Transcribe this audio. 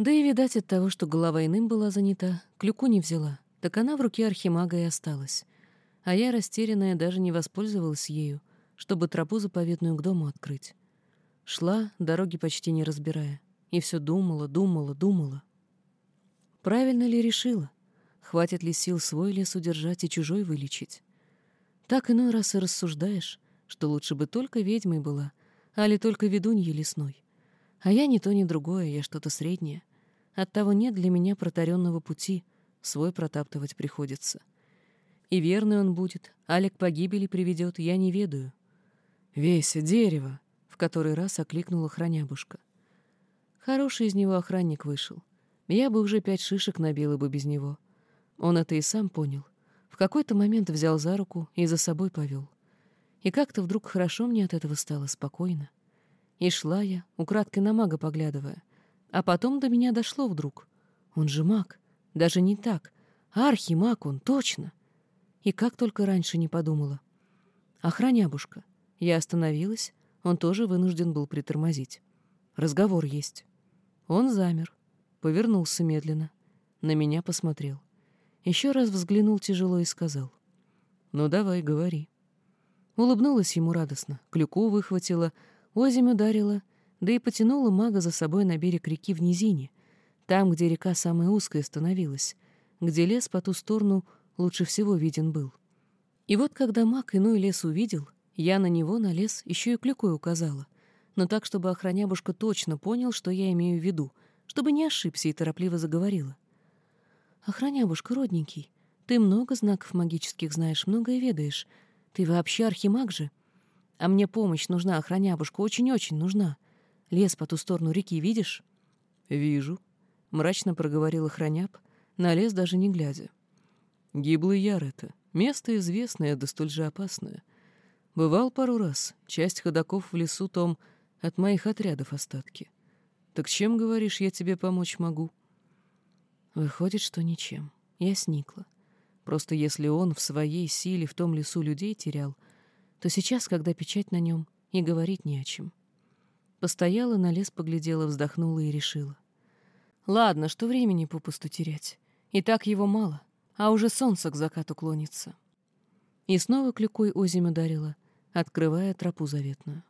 Да и, видать, от того, что голова иным была занята, клюку не взяла, так она в руке архимага и осталась. А я, растерянная, даже не воспользовалась ею, чтобы тропу заповедную к дому открыть. Шла, дороги почти не разбирая, и все думала, думала, думала. Правильно ли решила? Хватит ли сил свой лес удержать и чужой вылечить? Так иной раз и рассуждаешь, что лучше бы только ведьмой была, а ли только ведуньей лесной. А я ни то, ни другое, я что-то среднее. Оттого нет для меня протаренного пути, свой протаптывать приходится. И верный он будет, Алик погибели приведет, я не ведаю. «Весь дерево!» — в который раз окликнула хранябушка. Хороший из него охранник вышел. Я бы уже пять шишек набила бы без него. Он это и сам понял. В какой-то момент взял за руку и за собой повел. И как-то вдруг хорошо мне от этого стало спокойно. И шла я, украдкой на мага поглядывая. А потом до меня дошло вдруг. Он же маг. Даже не так. Архимаг он, точно. И как только раньше не подумала. Охранябушка. Я остановилась, он тоже вынужден был притормозить. Разговор есть. Он замер, повернулся медленно, на меня посмотрел. Еще раз взглянул тяжело и сказал. «Ну давай, говори». Улыбнулась ему радостно, клюку выхватила, озимь ударила, да и потянула мага за собой на берег реки в низине, там, где река самая узкая становилась, где лес по ту сторону лучше всего виден был. И вот когда маг иной лес увидел, я на него, на лес, еще и клюкой указала, но так, чтобы охранябушка точно понял, что я имею в виду, чтобы не ошибся и торопливо заговорила. «Охранябушка, родненький, ты много знаков магических знаешь, многое ведаешь. Ты вообще архимаг же? А мне помощь нужна, охранябушка, очень-очень нужна. Лес по ту сторону реки видишь?» «Вижу», — мрачно проговорил охраняб, на лес даже не глядя. «Гиблый яр это, место известное, да столь же опасное. Бывал пару раз, часть ходаков в лесу том от моих отрядов остатки. Так чем, говоришь, я тебе помочь могу?» Выходит, что ничем. Я сникла. Просто если он в своей силе в том лесу людей терял, то сейчас, когда печать на нем, и говорить не о чем. Постояла, на лес поглядела, вздохнула и решила. Ладно, что времени попусту терять. И так его мало, а уже солнце к закату клонится. И снова клюкой озимь ударила, открывая тропу заветную.